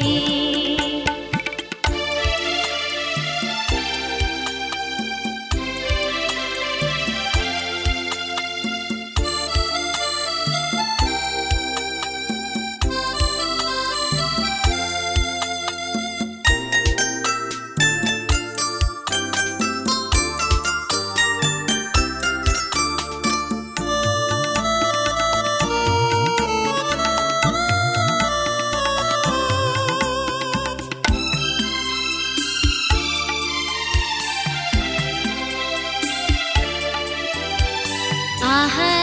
ಕೈ 啊。